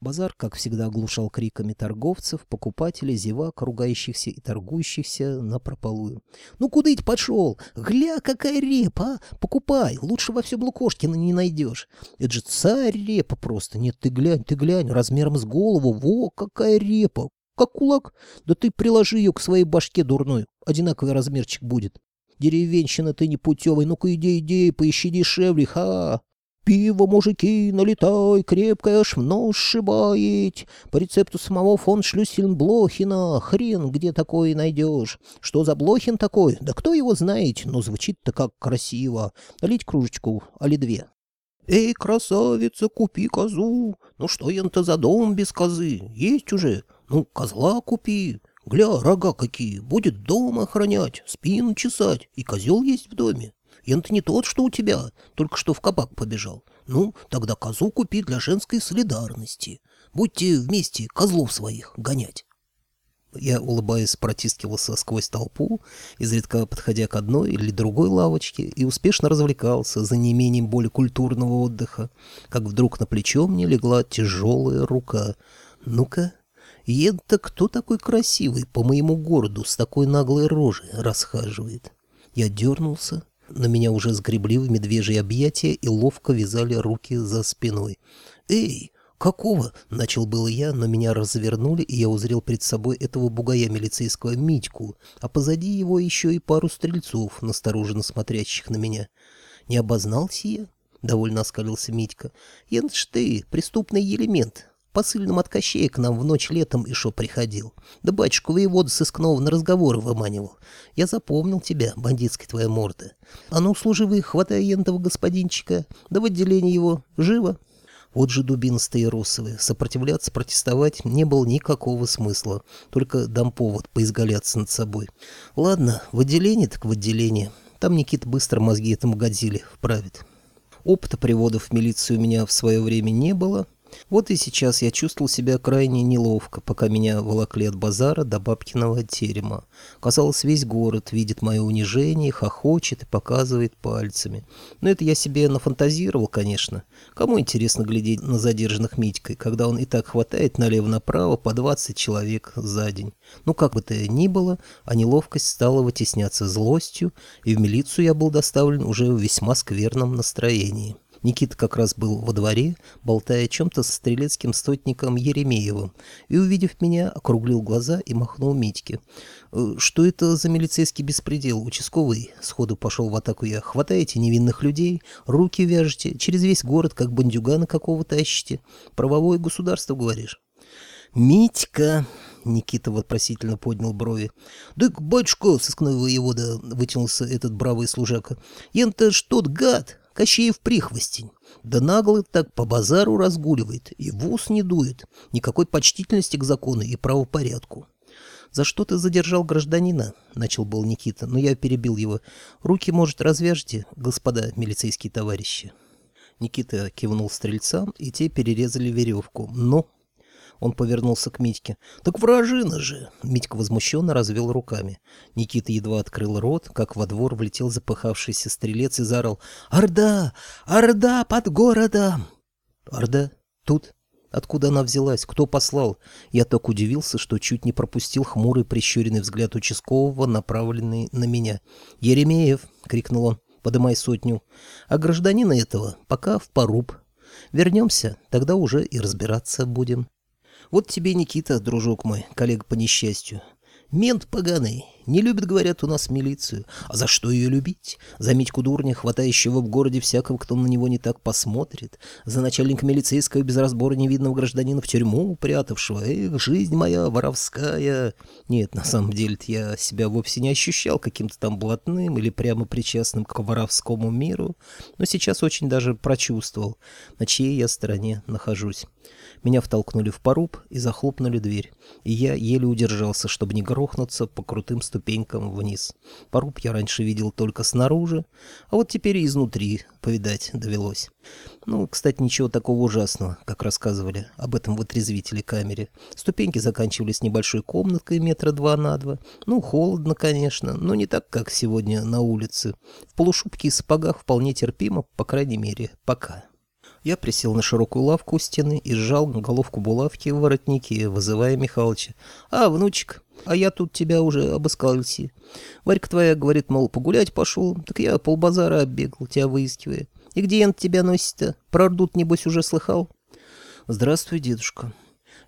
Базар, как всегда, оглушал криками торговцев, покупателей, зевак, ругающихся и торгующихся на прополую. «Ну куда идь пошел? Гля, какая репа, а! Покупай, лучше во всем Лукошкина не найдешь. Это же царь репа просто. Нет, ты глянь, ты глянь, размером с голову. Во, какая репа! Как кулак? Да ты приложи ее к своей башке дурной. Одинаковый размерчик будет. Деревенщина ты непутевый, ну-ка иди, иди, поищи дешевле, ха!» Пиво, мужики, налетай, крепкое аж в нос шибает. По рецепту самого фон Шлюссельблохина. Хрен где такое найдешь. Что за Блохин такой? Да кто его знает, но звучит-то как красиво. Налить кружечку, али две. Эй, красавица, купи козу. Ну что ян-то за дом без козы? Есть уже. Ну, козла купи. Гля, рога какие. Будет дом охранять, спину чесать. И козел есть в доме. Ян-то не тот, что у тебя, только что в кабак побежал. Ну, тогда козу купи для женской солидарности. Будьте вместе козлов своих гонять. Я, улыбаясь, протискивался сквозь толпу, изредка подходя к одной или другой лавочке, и успешно развлекался за неимением более культурного отдыха, как вдруг на плечо мне легла тяжелая рука. «Ну-ка, Ед-то кто такой красивый по моему городу с такой наглой рожей расхаживает?» Я дернулся, на меня уже сгребли в медвежьи объятия и ловко вязали руки за спиной. «Эй, какого?» — начал было я, но меня развернули, и я узрел перед собой этого бугая милицейского Митьку, а позади его еще и пару стрельцов, настороженно смотрящих на меня. «Не обознался я?» — довольно оскалился Митька. «Янш ты, преступный элемент, посыльным от Кощея к нам в ночь летом и шо приходил. Да батюшку воевода сыскного на разговоры выманивал. Я запомнил тебя, бандитская твоя морда. А ну, служивый, хватай ентого господинчика, да в отделение его, живо. Вот же дубинстые росовые. Сопротивляться, протестовать не было никакого смысла. Только дам повод поизгаляться над собой. Ладно, в отделение так в отделение. Там Никита быстро мозги этому Годзилле вправит. Опыта приводов в милицию у меня в свое время не было, вот и сейчас я чувствовал себя крайне неловко, пока меня волокли от базара до бабкиного терема. Казалось, весь город видит мое унижение, хохочет и показывает пальцами. Но это я себе нафантазировал, конечно. Кому интересно глядеть на задержанных Митькой, когда он и так хватает налево-направо по 20 человек за день? Ну, как бы то ни было, а неловкость стала вытесняться злостью, и в милицию я был доставлен уже в весьма скверном настроении. Никита как раз был во дворе, болтая о чем-то с стрелецким стотником Еремеевым, и, увидев меня, округлил глаза и махнул Митьке. «Э, «Что это за милицейский беспредел, участковый?» Сходу пошел в атаку я. «Хватаете невинных людей, руки вяжете, через весь город, как бандюгана какого тащите. Правовое государство, говоришь?» «Митька!» — Никита вопросительно поднял брови. «Да, батюшка!» — сыскной воевода вытянулся этот бравый служака. «Ян-то ж тот гад! Кощеев прихвостень. Да наглый так по базару разгуливает и в ус не дует. Никакой почтительности к закону и правопорядку. «За что ты задержал гражданина?» — начал был Никита, но я перебил его. «Руки, может, развяжете, господа милицейские товарищи?» Никита кивнул стрельцам, и те перерезали веревку. «Ну, он повернулся к Митьке. «Так вражина же!» Митька возмущенно развел руками. Никита едва открыл рот, как во двор влетел запыхавшийся стрелец и заорал. «Орда! Орда под городом!» «Орда? Тут?» Откуда она взялась? Кто послал? Я так удивился, что чуть не пропустил хмурый прищуренный взгляд участкового, направленный на меня. «Еремеев!» — крикнул он. «Подымай сотню. А гражданина этого пока в поруб. Вернемся, тогда уже и разбираться будем». Вот тебе, Никита, дружок мой, коллега по несчастью. Мент поганый. Не любит, говорят, у нас милицию. А за что ее любить? За Митьку Дурня, хватающего в городе всякого, кто на него не так посмотрит. За начальника милицейского без разбора невидного гражданина в тюрьму упрятавшего. Эх, жизнь моя воровская. Нет, на самом деле я себя вовсе не ощущал каким-то там блатным или прямо причастным к воровскому миру. Но сейчас очень даже прочувствовал, на чьей я стороне нахожусь. Меня втолкнули в поруб и захлопнули дверь, и я еле удержался, чтобы не грохнуться по крутым ступенькам вниз. Поруб я раньше видел только снаружи, а вот теперь и изнутри повидать довелось. Ну, кстати, ничего такого ужасного, как рассказывали об этом в отрезвителе камере. Ступеньки заканчивались небольшой комнаткой метра два на два. Ну, холодно, конечно, но не так, как сегодня на улице. В полушубке и сапогах вполне терпимо, по крайней мере, пока. Я присел на широкую лавку у стены и сжал головку булавки в воротнике, вызывая Михалыча. «А, внучек, а я тут тебя уже обыскался. Варька твоя говорит, мол, погулять пошел, так я полбазара оббегал, тебя выискивая. И где он тебя носит-то? Про небось, уже слыхал?» «Здравствуй, дедушка.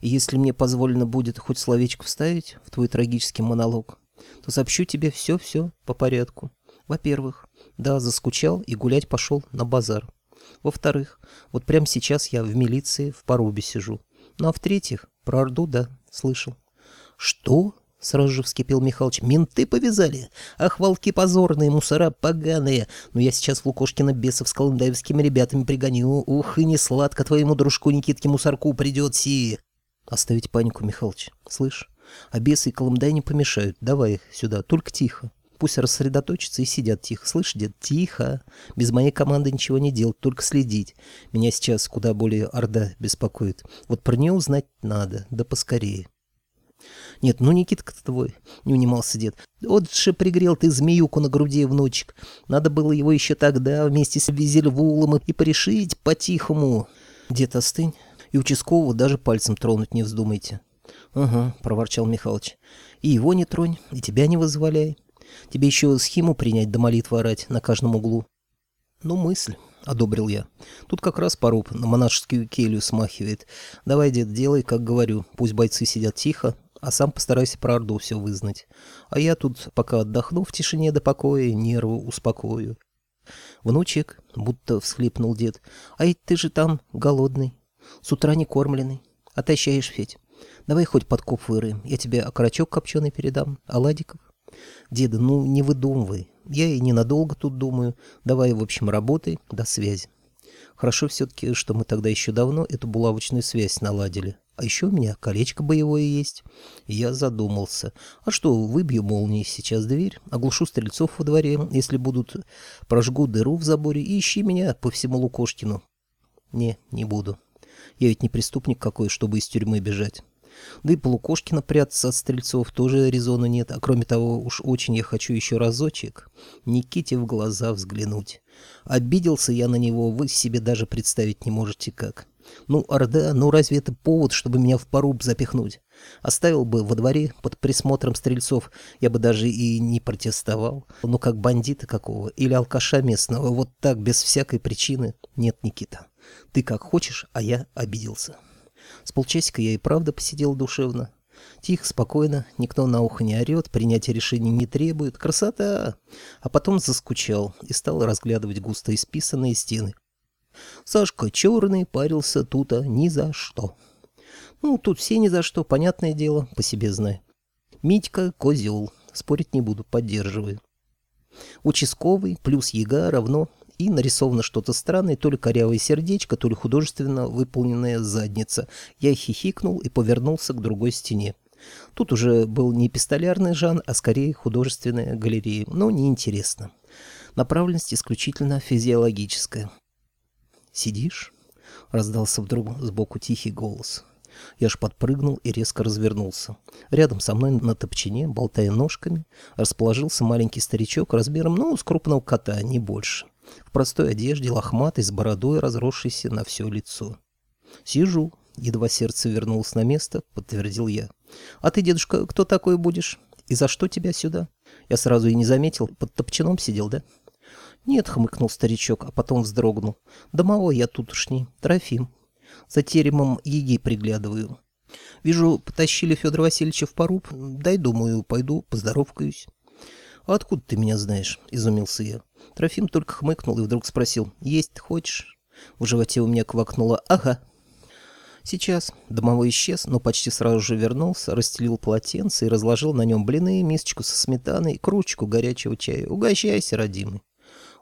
Если мне позволено будет хоть словечко вставить в твой трагический монолог, то сообщу тебе все-все по порядку. Во-первых, да, заскучал и гулять пошел на базар. Во-вторых, вот прямо сейчас я в милиции в порубе сижу. Ну а в-третьих, про Орду, да, слышал. Что? Сразу же вскипел Михалыч. Менты повязали? Ах, волки позорные, мусора поганые. Но ну, я сейчас в Лукошкина бесов с колымдаевскими ребятами пригоню. Ух, и не сладко твоему дружку Никитке Мусорку придет си. Оставить панику, Михалыч. Слышь, а бесы и колымдай не помешают. Давай их сюда, только тихо. Пусть рассредоточатся и сидят тихо. Слышь, дед, тихо. Без моей команды ничего не делать, только следить. Меня сейчас куда более Орда беспокоит. Вот про нее узнать надо, да поскорее. Нет, ну Никитка твой, не унимался дед. Вот же пригрел ты змеюку на груди, внучек. Надо было его еще тогда вместе с Визельвулом и порешить по-тихому. Дед, остынь. И участкового даже пальцем тронуть не вздумайте. — Ага, — проворчал Михалыч. — И его не тронь, и тебя не вызволяй. Тебе еще схему принять да молитву орать на каждом углу. Ну, мысль, — одобрил я. Тут как раз поруб на монашескую келью смахивает. Давай, дед, делай, как говорю. Пусть бойцы сидят тихо, а сам постарайся про Орду все вызнать. А я тут пока отдохну в тишине до покоя, нервы успокою. Внучек, будто всхлипнул дед, а ведь ты же там голодный, с утра не кормленный. Отощаешь, Федь. Давай хоть подкоп вырыем, я тебе окорочок копченый передам, оладиков. Деда, ну не выдумывай. Я и ненадолго тут думаю. Давай, в общем, работай. До связи. Хорошо все-таки, что мы тогда еще давно эту булавочную связь наладили. А еще у меня колечко боевое есть. Я задумался. А что, выбью молнии сейчас дверь, оглушу стрельцов во дворе, если будут, прожгу дыру в заборе и ищи меня по всему Лукошкину. Не, не буду. Я ведь не преступник какой, чтобы из тюрьмы бежать. Да и Полукошкина прятаться от стрельцов тоже резона нет. А кроме того, уж очень я хочу еще разочек Никите в глаза взглянуть. Обиделся я на него, вы себе даже представить не можете как. Ну, Орда, ну разве это повод, чтобы меня в поруб запихнуть? Оставил бы во дворе под присмотром стрельцов, я бы даже и не протестовал. Ну, как бандита какого или алкаша местного, вот так, без всякой причины. Нет, Никита, ты как хочешь, а я обиделся. С полчасика я и правда посидел душевно. Тихо, спокойно, никто на ухо не орет, принятия решений не требует. Красота! А потом заскучал и стал разглядывать густо исписанные стены. Сашка черный парился тута ни за что. Ну, тут все ни за что, понятное дело, по себе знаю. Митька — козел, спорить не буду, поддерживаю. Участковый плюс яга равно и нарисовано что-то странное, то ли корявое сердечко, то ли художественно выполненная задница. Я хихикнул и повернулся к другой стене. Тут уже был не пистолярный жанр, а скорее художественная галерея, но неинтересно. Направленность исключительно физиологическая. «Сидишь?» — раздался вдруг сбоку тихий голос. Я ж подпрыгнул и резко развернулся. Рядом со мной на топчине, болтая ножками, расположился маленький старичок размером, ну, с крупного кота, не больше в простой одежде, лохматый, с бородой, разросшейся на все лицо. «Сижу», — едва сердце вернулось на место, подтвердил я. «А ты, дедушка, кто такой будешь? И за что тебя сюда?» Я сразу и не заметил, под топчаном сидел, да? «Нет», — хмыкнул старичок, а потом вздрогнул. «Домовой я тутошний, Трофим. За теремом еги приглядываю. Вижу, потащили Федора Васильевича в поруб. Дай, думаю, пойду, поздоровкаюсь». «А откуда ты меня знаешь?» — изумился я. Трофим только хмыкнул и вдруг спросил. «Есть хочешь?» В животе у меня квакнуло «Ага». Сейчас домовой исчез, но почти сразу же вернулся, расстелил полотенце и разложил на нем блины, мисочку со сметаной кружечку горячего чая. «Угощайся, родимый».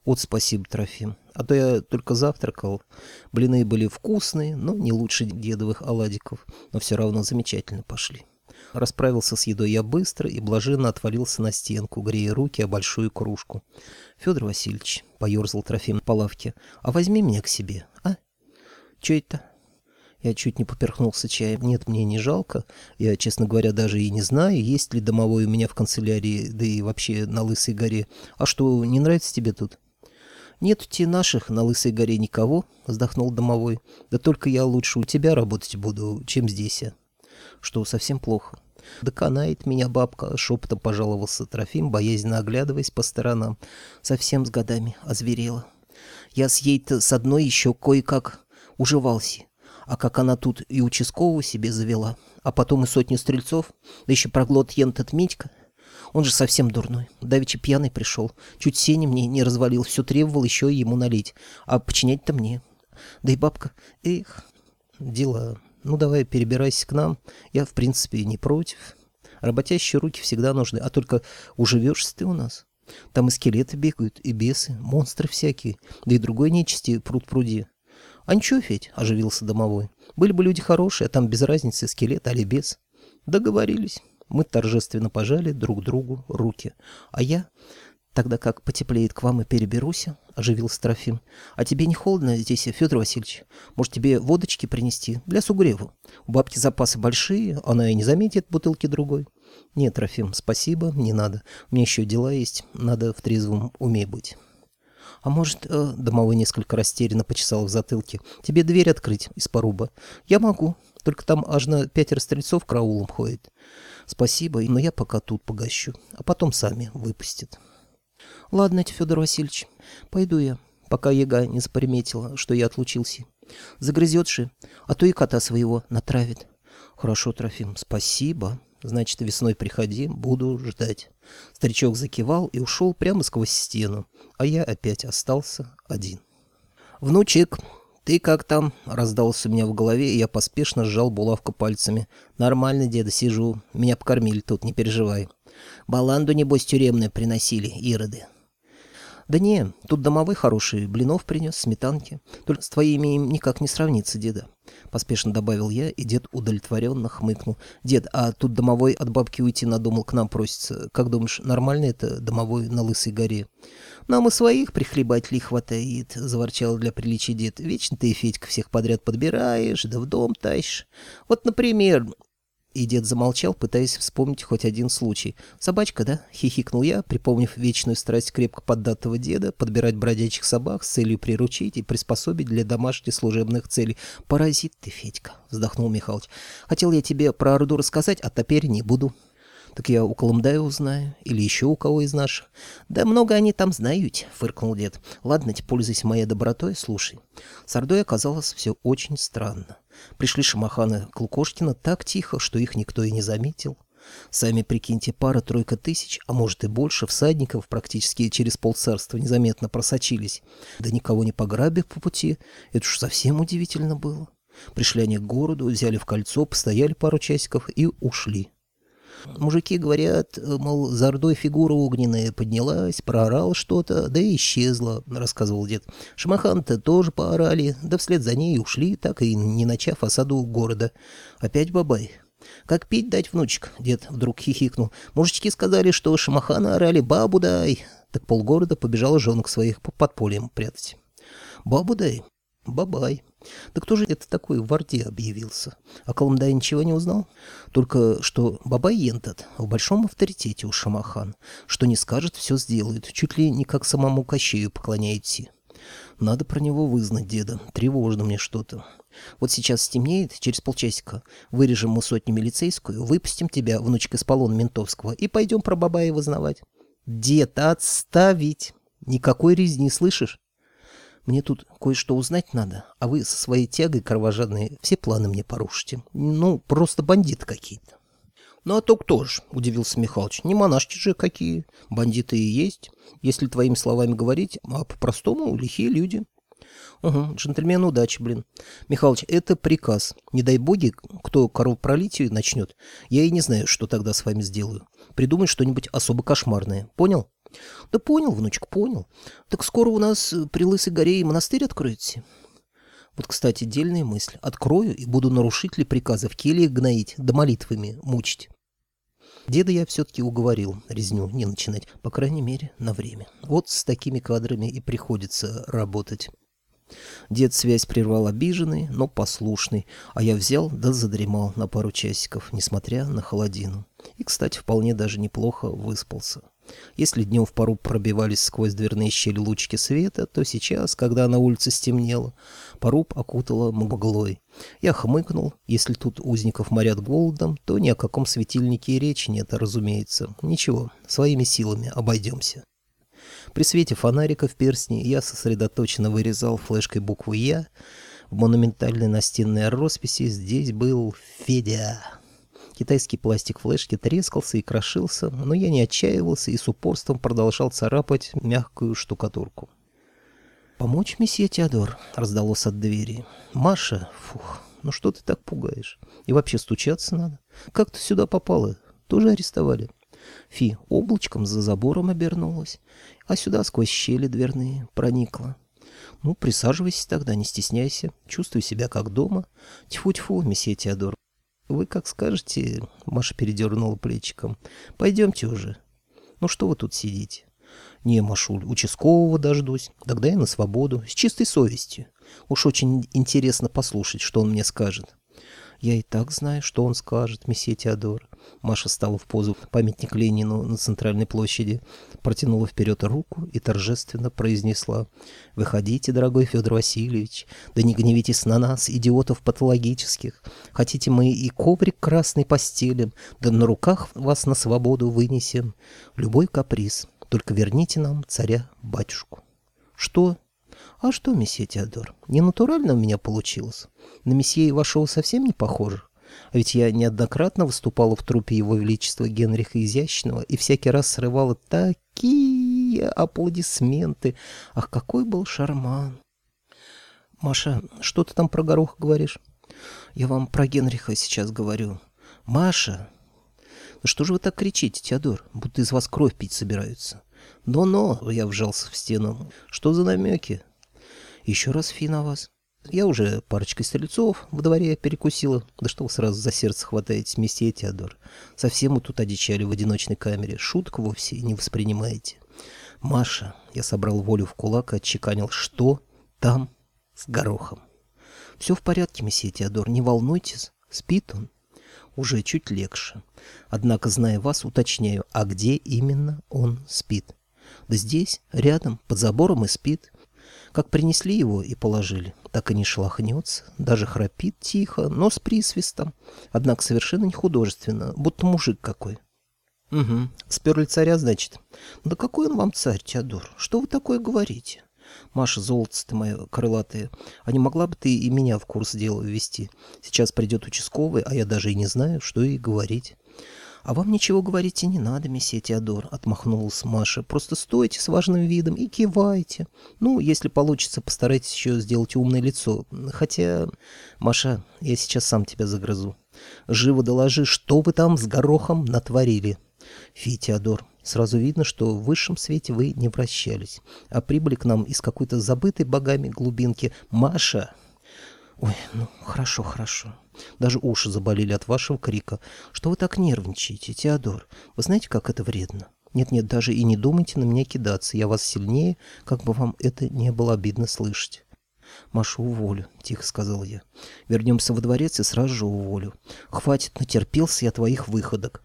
«Вот спасибо, Трофим. А то я только завтракал. Блины были вкусные, но не лучше дедовых оладиков, но все равно замечательно пошли». Расправился с едой я быстро и блаженно отвалился на стенку, грея руки о большую кружку. Федор Васильевич, — поерзал Трофим по лавке, — а возьми меня к себе, а? Че это? Я чуть не поперхнулся чаем. Нет, мне не жалко. Я, честно говоря, даже и не знаю, есть ли домовой у меня в канцелярии, да и вообще на Лысой горе. А что, не нравится тебе тут? «Нет тебя наших на Лысой горе никого», — вздохнул домовой. «Да только я лучше у тебя работать буду, чем здесь я». «Что, совсем плохо?» «Доконает меня бабка», — шепотом пожаловался Трофим, боязненно оглядываясь по сторонам. «Совсем с годами озверела. Я с ей-то с одной еще кое-как уживался. А как она тут и участкового себе завела, а потом и сотню стрельцов, да еще проглот ентот Митька, он же совсем дурной. Давеча пьяный пришел. Чуть сени мне не развалил. Все требовал еще ему налить. А починять-то мне. Да и бабка... Эх, дела. Ну, давай перебирайся к нам. Я, в принципе, не против. Работящие руки всегда нужны. А только уживешься ты у нас. Там и скелеты бегают, и бесы, монстры всякие. Да и другой нечисти пруд пруди. А ничего, Федь, оживился домовой. Были бы люди хорошие, а там без разницы, скелет али бес. Договорились. Мы торжественно пожали друг другу руки. А я, тогда как потеплеет к вам и переберусь, оживился Трофим. А тебе не холодно здесь, Федор Васильевич? Может, тебе водочки принести для сугреву? У бабки запасы большие, она и не заметит бутылки другой. Нет, Трофим, спасибо, не надо. У меня еще дела есть, надо в трезвом уме быть. «А может, э, домовой несколько растерянно почесал в затылке, тебе дверь открыть из поруба?» «Я могу, только там аж на пятеро стрельцов краулом ходит. Спасибо, но я пока тут погощу, а потом сами выпустят. Ладно, Федор Васильевич, пойду я, пока яга не заприметила, что я отлучился. Загрызет же, а то и кота своего натравит. Хорошо, Трофим, спасибо. Значит, весной приходи, буду ждать. Старичок закивал и ушел прямо сквозь стену, а я опять остался один. Внучек, «Ты как там?» — раздался у меня в голове, и я поспешно сжал булавку пальцами. «Нормально, деда, сижу. Меня покормили тут, не переживай. Баланду, небось, тюремную приносили, ироды». «Да не, тут домовой хороший, блинов принес, сметанки. Только с твоими им никак не сравнится, деда». Поспешно добавил я, и дед удовлетворенно хмыкнул. «Дед, а тут домовой от бабки уйти надумал, к нам просится. Как думаешь, нормально это домовой на Лысой горе?» «Нам и своих прихлебателей хватает», — заворчал для приличия дед. «Вечно ты, Федька, всех подряд подбираешь, да в дом тащишь. Вот, например, и дед замолчал, пытаясь вспомнить хоть один случай. «Собачка, да?» — хихикнул я, припомнив вечную страсть крепко поддатого деда подбирать бродячих собак с целью приручить и приспособить для домашних служебных целей. «Паразит ты, Федька!» — вздохнул Михалыч. «Хотел я тебе про Орду рассказать, а теперь не буду». «Так я у Колымдая узнаю. Или еще у кого из наших». «Да много они там знают», — фыркнул дед. «Ладно, пользуйся моей добротой, слушай». С Ордой оказалось все очень странно. Пришли шамаханы Клукошкина так тихо, что их никто и не заметил. Сами прикиньте, пара-тройка тысяч, а может и больше, всадников практически через полцарства незаметно просочились. Да никого не пограбив по пути, это уж совсем удивительно было. Пришли они к городу, взяли в кольцо, постояли пару часиков и ушли. Мужики говорят, мол, за ордой фигура огненная поднялась, проорал что-то, да и исчезла, рассказывал дед. Шамахан-то тоже поорали, да вслед за ней ушли, так и не начав осаду города. Опять бабай. «Как пить дать, внучек?» — дед вдруг хихикнул. «Мужички сказали, что шамахана орали бабу дай». Так полгорода побежал женок своих по подпольям прятать. «Бабу дай? Бабай». Да кто же это такой в Орде объявился? А Колымдай ничего не узнал? Только что Бабай Ентат в большом авторитете у Шамахан. Что не скажет, все сделает. Чуть ли не как самому Кощею поклоняется. Надо про него вызнать, деда. Тревожно мне что-то. Вот сейчас стемнеет, через полчасика вырежем мы сотню милицейскую, выпустим тебя, внучка из полона ментовского, и пойдем про Бабая вызнавать. Дед, отставить! Никакой резни, слышишь? Мне тут кое-что узнать надо, а вы со своей тягой кровожадной все планы мне порушите. Ну, просто бандиты какие-то. Ну а то кто ж, удивился Михалыч, не монашки же какие, бандиты и есть, если твоими словами говорить, а по-простому лихие люди. Угу, джентльмен удачи, блин. Михалыч, это приказ. Не дай боги, кто кровопролитие начнет. Я и не знаю, что тогда с вами сделаю. Придумай что-нибудь особо кошмарное. Понял? Да понял, внучка, понял. Так скоро у нас э, при Лысой горе и монастырь откроется. Вот, кстати, дельная мысль. Открою и буду нарушителей приказов кельях гноить, да молитвами мучить. Деда я все-таки уговорил резню не начинать, по крайней мере, на время. Вот с такими кадрами и приходится работать. Дед связь прервал обиженный, но послушный, а я взял да задремал на пару часиков, несмотря на холодину. И, кстати, вполне даже неплохо выспался. Если днем в пару пробивались сквозь дверные щели лучики света, то сейчас, когда на улице стемнело, поруб окутала мглой. Я хмыкнул. Если тут узников морят голодом, то ни о каком светильнике и речи нет, разумеется. Ничего, своими силами обойдемся. При свете фонарика в перстне я сосредоточенно вырезал флешкой букву «Я». В монументальной настенной росписи здесь был Федя. Китайский пластик флешки трескался и крошился, но я не отчаивался и с упорством продолжал царапать мягкую штукатурку. «Помочь, месье Теодор?» — раздалось от двери. «Маша, фух, ну что ты так пугаешь? И вообще стучаться надо. Как ты сюда попала? Тоже арестовали?» Фи облачком за забором обернулась, а сюда сквозь щели дверные проникла. «Ну, присаживайся тогда, не стесняйся. Чувствуй себя как дома. Тьфу-тьфу, месье Теодор. «Вы как скажете», — Маша передернула плечиком. «Пойдемте уже». «Ну что вы тут сидите?» «Не, Машуль, участкового дождусь. Тогда я на свободу, с чистой совестью. Уж очень интересно послушать, что он мне скажет». «Я и так знаю, что он скажет, месье Теодор». Маша стала в позу памятник Ленину на центральной площади, протянула вперед руку и торжественно произнесла «Выходите, дорогой Федор Васильевич, да не гневитесь на нас, идиотов патологических. Хотите мы и коврик красный постелим, да на руках вас на свободу вынесем. Любой каприз, только верните нам царя-батюшку». «Что?» «А что, месье Теодор, не натурально у меня получилось? На месье вашего совсем не похоже. А ведь я неоднократно выступала в трупе его величества Генриха Изящного и всякий раз срывала такие аплодисменты. Ах, какой был шарман!» «Маша, что ты там про горох говоришь?» «Я вам про Генриха сейчас говорю. Маша!» «Ну что же вы так кричите, Теодор, будто из вас кровь пить собираются?» «Но-но!» — я вжался в стену. «Что за намеки?» Еще раз фи на вас. Я уже парочкой стрельцов в дворе перекусила. Да что вы сразу за сердце хватаете, месье Теодор? Совсем мы тут одичали в одиночной камере. Шутку вовсе не воспринимаете. Маша, я собрал волю в кулак и отчеканил, что там с горохом. Все в порядке, месье Теодор, не волнуйтесь. Спит он. Уже чуть легче. Однако, зная вас, уточняю, а где именно он спит? Да здесь, рядом, под забором и спит. Как принесли его и положили, так и не шелохнется, даже храпит тихо, но с присвистом, однако совершенно не художественно, будто мужик какой. Угу, сперли царя, значит. Да какой он вам царь, Теодор? Что вы такое говорите? Маша, золотце ты моя крылатая, а не могла бы ты и меня в курс дела ввести? Сейчас придет участковый, а я даже и не знаю, что и говорить. «А вам ничего говорить и не надо, месье Теодор», — отмахнулась Маша. «Просто стойте с важным видом и кивайте. Ну, если получится, постарайтесь еще сделать умное лицо. Хотя, Маша, я сейчас сам тебя загрызу. Живо доложи, что вы там с горохом натворили». «Фи, Теодор, сразу видно, что в высшем свете вы не вращались, а прибыли к нам из какой-то забытой богами глубинки. Маша!» «Ой, ну, хорошо, хорошо». Даже уши заболели от вашего крика. Что вы так нервничаете, Теодор? Вы знаете, как это вредно? Нет-нет, даже и не думайте на меня кидаться. Я вас сильнее, как бы вам это не было обидно слышать. «Машу уволю», — тихо сказал я. «Вернемся во дворец и сразу же уволю. Хватит, натерпелся я твоих выходок.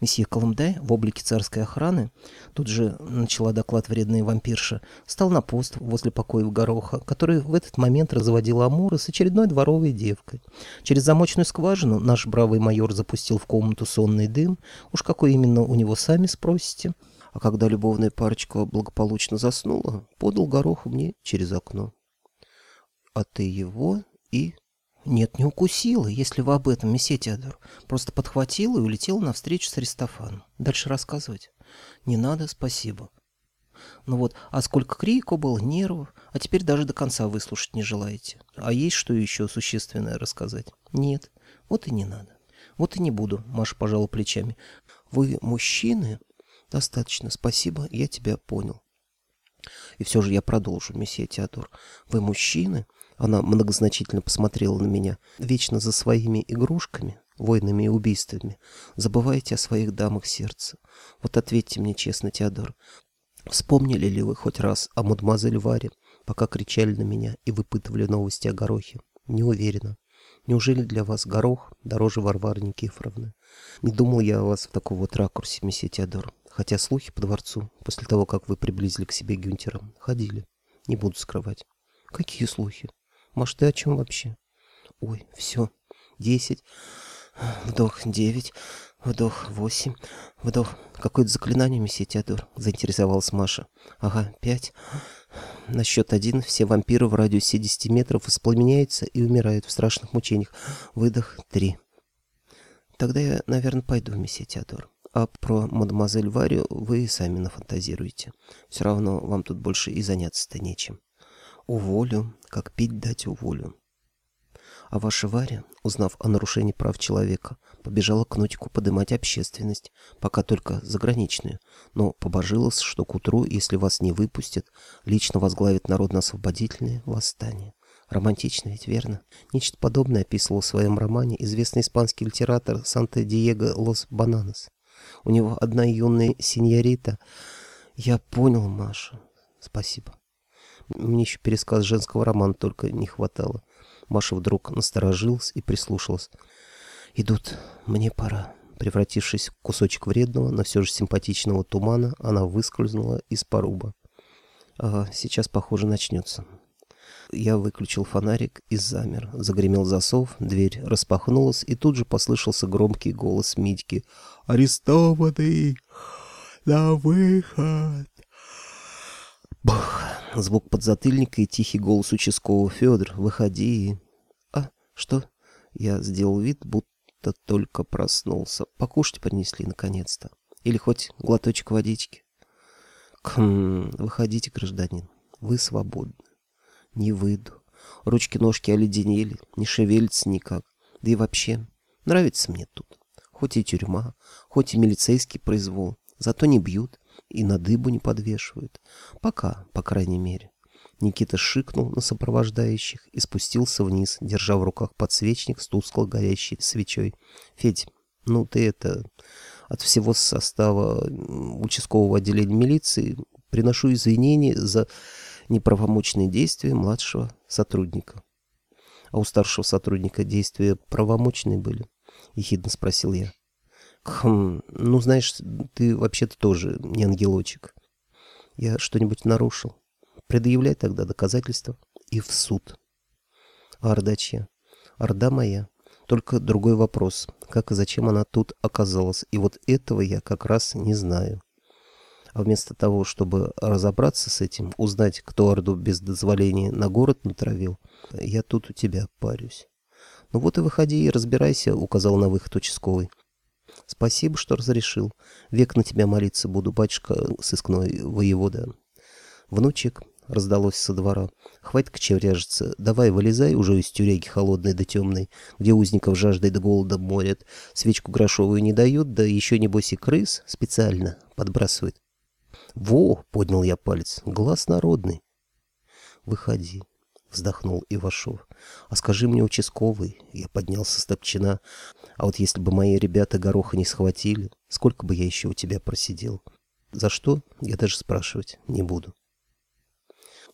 Месье Колымдай в облике царской охраны, тут же начала доклад вредная вампирша, стал на пост возле покоев Гороха, который в этот момент разводил Амура с очередной дворовой девкой. Через замочную скважину наш бравый майор запустил в комнату сонный дым. Уж какой именно у него сами спросите. А когда любовная парочка благополучно заснула, подал Гороху мне через окно. А ты его и нет, не укусила, если вы об этом, месье Теодор. Просто подхватила и улетела навстречу с Аристофаном. Дальше рассказывать? Не надо, спасибо. Ну вот, а сколько крику было, нервов, а теперь даже до конца выслушать не желаете. А есть что еще существенное рассказать? Нет, вот и не надо. Вот и не буду, Маша пожала плечами. Вы мужчины? Достаточно, спасибо, я тебя понял. И все же я продолжу, месье Теодор. Вы мужчины, она многозначительно посмотрела на меня. Вечно за своими игрушками, войнами и убийствами. Забываете о своих дамах сердца. Вот ответьте мне честно, Теодор. Вспомнили ли вы хоть раз о мадемуазель Варе, пока кричали на меня и выпытывали новости о горохе? Не уверена. Неужели для вас горох дороже Варвары Никифоровны? Не думал я о вас в таком вот ракурсе, месье Теодор. Хотя слухи по дворцу, после того, как вы приблизили к себе Гюнтера, ходили. Не буду скрывать. Какие слухи? Маш, ты о чем вообще? Ой, все. Десять. Вдох девять. Вдох восемь. Вдох. Какое-то заклинание, месье Теодор, заинтересовалась Маша. Ага, пять. На счет один все вампиры в радиусе 10 метров воспламеняются и умирают в страшных мучениях. Выдох три. Тогда я, наверное, пойду, месье Теодор. А про мадемуазель Варю вы сами нафантазируете. Все равно вам тут больше и заняться-то нечем. Уволю, как пить дать уволю. А ваша Варя, узнав о нарушении прав человека, побежала к Нотику подымать общественность, пока только заграничную, но побожилась, что к утру, если вас не выпустят, лично возглавит народно-освободительное восстание. Романтично ведь, верно? Нечто подобное описывал в своем романе известный испанский литератор Санта-Диего Лос Бананос. У него одна юная сеньорита. Я понял, Маша. Спасибо. Мне еще пересказ женского романа только не хватало. Маша вдруг насторожилась и прислушалась. «Идут. Мне пора». Превратившись в кусочек вредного, но все же симпатичного тумана, она выскользнула из поруба. «Ага, сейчас, похоже, начнется». Я выключил фонарик и замер. Загремел засов, дверь распахнулась, и тут же послышался громкий голос Митьки. «Арестованный! На выход!» Бах! Звук подзатыльника и тихий голос участкового. «Федор, выходи!» «А, что?» Я сделал вид, будто только проснулся. Покушать принесли, наконец-то. Или хоть глоточек водички. Хм, выходите, гражданин. Вы свободны. Не выйду. Ручки-ножки оледенели, не шевелятся никак. Да и вообще, нравится мне тут. Хоть и тюрьма, хоть и милицейский произвол. Зато не бьют и на дыбу не подвешивают. Пока, по крайней мере. Никита шикнул на сопровождающих и спустился вниз, держа в руках подсвечник с тускло горящей свечой. «Федь, ну ты это... От всего состава участкового отделения милиции приношу извинения за неправомочные действия младшего сотрудника». «А у старшего сотрудника действия правомочные были?» — ехидно спросил я. «Хм, ну, знаешь, ты вообще-то тоже не ангелочек. Я что-нибудь нарушил?» Предъявляй тогда доказательства и в суд. Орда чья? Орда моя. Только другой вопрос, как и зачем она тут оказалась, и вот этого я как раз не знаю. А вместо того, чтобы разобраться с этим, узнать, кто Орду без дозволения на город натравил, я тут у тебя парюсь. Ну вот и выходи и разбирайся, указал на выход участковый. Спасибо, что разрешил. Век на тебя молиться буду, батюшка сыскной воевода. Внучек, — раздалось со двора. «Хватит кочевряжиться. Давай вылезай уже из тюряги холодной да темной, где узников жаждой да голодом морят. Свечку грошовую не дают, да еще, небось, и крыс специально подбрасывают». «Во!» — поднял я палец. «Глаз народный». «Выходи», — вздохнул Ивашов. «А скажи мне, участковый...» Я поднялся с топчина. «А вот если бы мои ребята гороха не схватили, сколько бы я еще у тебя просидел?» «За что?» Я даже спрашивать не буду.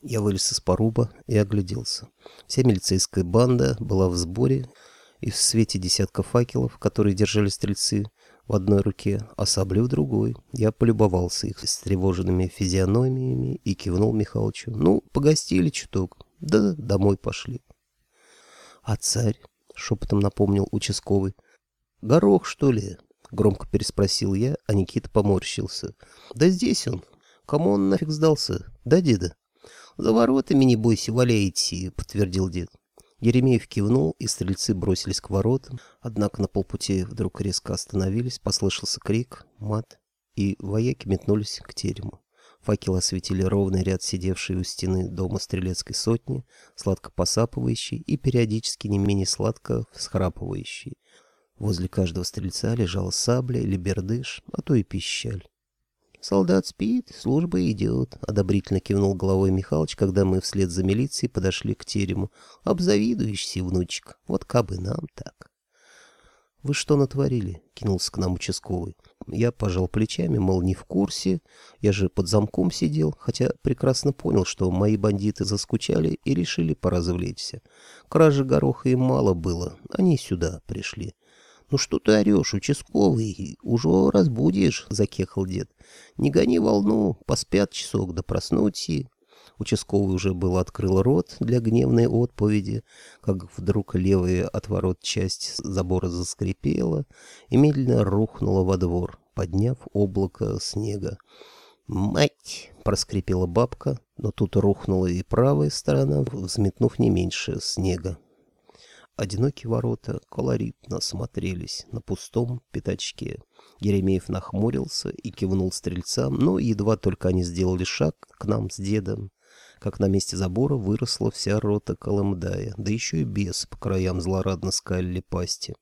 Я вылез из поруба и огляделся. Вся милицейская банда была в сборе, и в свете десятка факелов, которые держали стрельцы, в одной руке, а сабли в другой. Я полюбовался их встревоженными физиономиями и кивнул Михалычу. «Ну, погостили чуток, да домой пошли». «А царь?» — шепотом напомнил участковый. «Горох, что ли?» — громко переспросил я, а Никита поморщился. «Да здесь он. Кому он нафиг сдался? Да, деда?» «За воротами, не бойся, валяете», — подтвердил дед. Еремеев кивнул, и стрельцы бросились к воротам. Однако на полпути вдруг резко остановились, послышался крик, мат, и вояки метнулись к терему. Факелы осветили ровный ряд сидевшей у стены дома стрелецкой сотни, сладко посапывающей и периодически не менее сладко всхрапывающей. Возле каждого стрельца лежала сабля или бердыш, а то и пищаль. «Солдат спит, служба идет», — одобрительно кивнул головой Михалыч, когда мы вслед за милицией подошли к терему. «Обзавидуешься, внучек, вот кабы нам так». «Вы что натворили?» — кинулся к нам участковый. Я пожал плечами, мол, не в курсе. Я же под замком сидел, хотя прекрасно понял, что мои бандиты заскучали и решили поразвлечься. Кражи гороха им мало было, они сюда пришли. «Ну что ты орешь, участковый? Уже разбудишь», — закехал дед. «Не гони волну, поспят часок, да проснутся». Участковый уже был открыл рот для гневной отповеди, как вдруг левая отворот часть забора заскрипела и медленно рухнула во двор, подняв облако снега. «Мать!» — проскрипела бабка, но тут рухнула и правая сторона, взметнув не меньше снега. Одинокие ворота колоритно смотрелись на пустом пятачке. Еремеев нахмурился и кивнул стрельцам, но едва только они сделали шаг к нам с дедом, как на месте забора выросла вся рота Колымдая, да еще и бес по краям злорадно скалили пасти.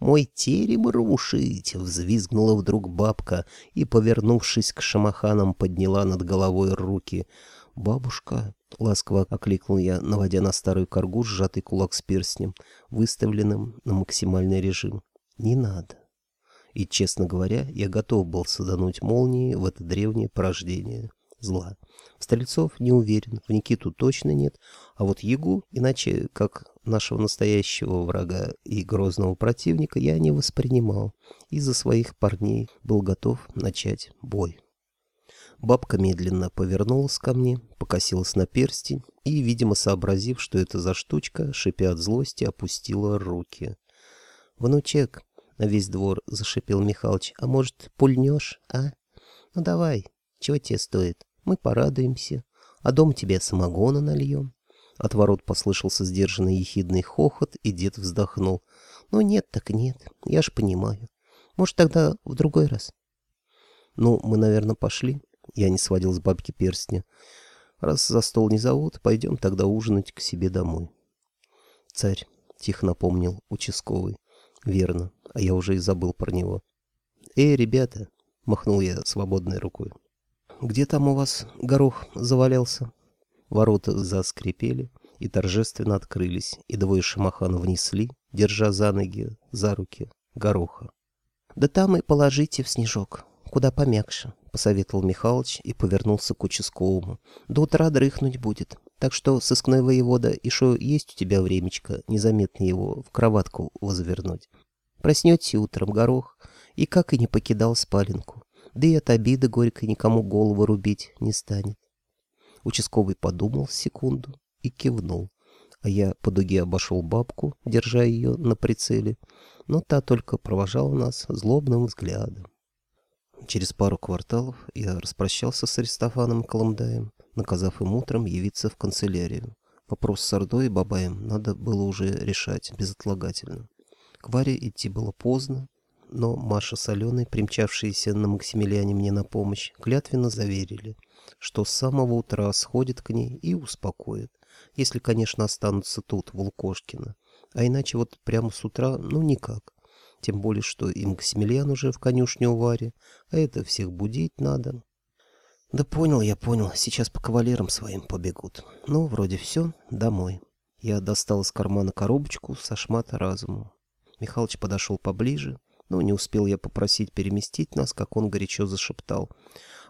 «Мой терем рушить!» — взвизгнула вдруг бабка и, повернувшись к шамаханам, подняла над головой руки. «Бабушка!» — ласково окликнул я, наводя на старую коргу сжатый кулак с перстнем, выставленным на максимальный режим. «Не надо!» И, честно говоря, я готов был садануть молнией в это древнее порождение зла. Стрельцов не уверен, в Никиту точно нет, а вот Ягу, иначе как нашего настоящего врага и грозного противника, я не воспринимал. Из-за своих парней был готов начать бой. Бабка медленно повернулась ко мне, покосилась на перстень и, видимо, сообразив, что это за штучка, шипя от злости, опустила руки. «Внучек», — на весь двор зашипел Михалыч, — «а может, пульнешь, а? Ну давай, чего тебе стоит?» Мы порадуемся, а дом тебе самогона нальем. От ворот послышался сдержанный ехидный хохот, и дед вздохнул. Ну нет, так нет, я ж понимаю. Может, тогда в другой раз? Ну, мы, наверное, пошли. Я не сводил с бабки перстня. Раз за стол не зовут, пойдем тогда ужинать к себе домой. Царь, тихо напомнил участковый. Верно, а я уже и забыл про него. Эй, ребята, махнул я свободной рукой где там у вас горох завалялся?» Ворота заскрипели и торжественно открылись, и двое шамахан внесли, держа за ноги, за руки, гороха. «Да там и положите в снежок, куда помягче», — посоветовал Михалыч и повернулся к участковому. «До утра дрыхнуть будет, так что, сыскной воевода, шо есть у тебя времечко, незаметно его в кроватку возвернуть. Проснете утром горох, и как и не покидал спаленку да и от обиды горько никому голову рубить не станет. Участковый подумал секунду и кивнул, а я по дуге обошел бабку, держа ее на прицеле, но та только провожала нас злобным взглядом. Через пару кварталов я распрощался с Аристофаном Коломдаем, наказав им утром явиться в канцелярию. Вопрос с Ордой и Бабаем надо было уже решать безотлагательно. К Варе идти было поздно, но Маша с Аленой, примчавшиеся на Максимилиане мне на помощь, клятвенно заверили, что с самого утра сходит к ней и успокоит, если, конечно, останутся тут, в Лукошкино. А иначе вот прямо с утра, ну, никак. Тем более, что и Максимилиан уже в конюшне у Вари, а это всех будить надо. Да понял я, понял, сейчас по кавалерам своим побегут. Ну, вроде все, домой. Я достал из кармана коробочку со шмата разуму. Михалыч подошел поближе, но не успел я попросить переместить нас, как он горячо зашептал.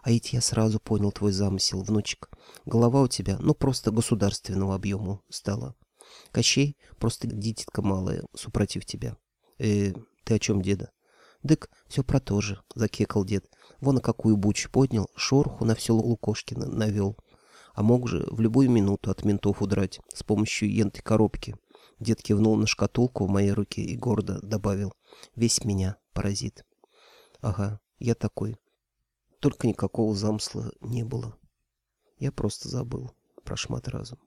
«А ведь я сразу понял твой замысел, внучек. Голова у тебя, ну, просто государственного объема стала. Кощей просто дитятка малая, супротив тебя». «Э, ты о чем, деда?» «Дык, все про то же», — закекал дед. «Вон на какую буч поднял, шороху на все Лукошкина навел. А мог же в любую минуту от ментов удрать с помощью ентой коробки». Дед кивнул на шкатулку в моей руке и гордо добавил. Весь меня паразит. Ага, я такой. Только никакого замысла не было. Я просто забыл про шмат разум.